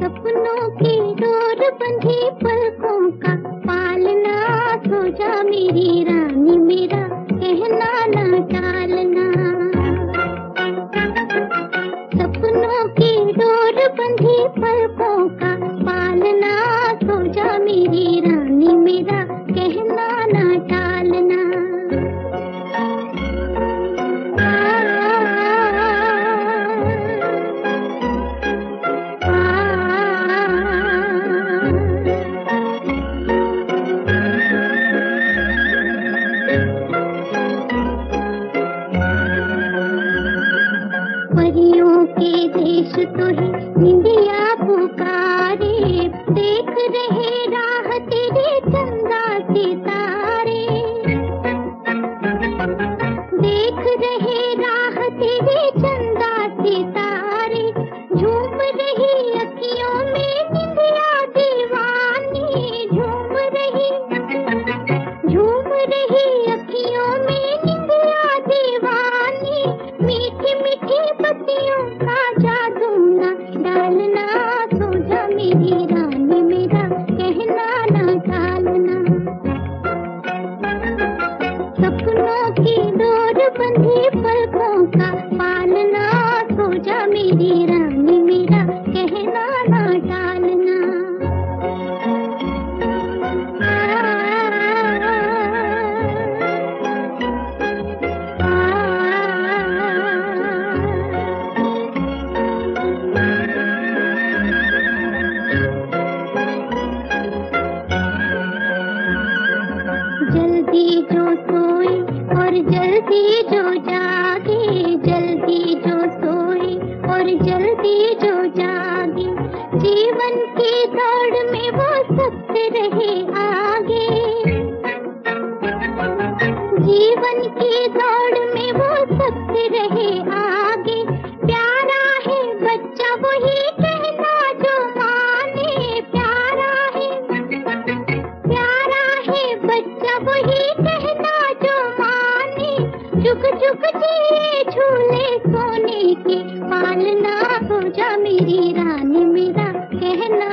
सपनों की डोर बंधी पलकों का पालना सोचा मेरी रा देश तो है निंदिया पुकारे। देख रहे राह तेरे चंदा सितारे देख रहे राह तेरे चंदा सितारे झूम रही अखियों में निंदिया दीवानी। झूम रही झूम रही अखियों में निंदिया दीवानी। मीठी मीठी पतियों का जादू की डोर बंधी पलकों का पालना सो जा मेरी जल्दी जो सोए और जल्दी जो जागे, जल्दी जो सोए और जल्दी जो जागे। जीवन की दौड़ में वो सबसे रहे आगे। जीवन की दौड़ में वो सबसे रहे आगे। चुक चुक झूले सोने के पालना पूजा मेरी रानी मेरा कहना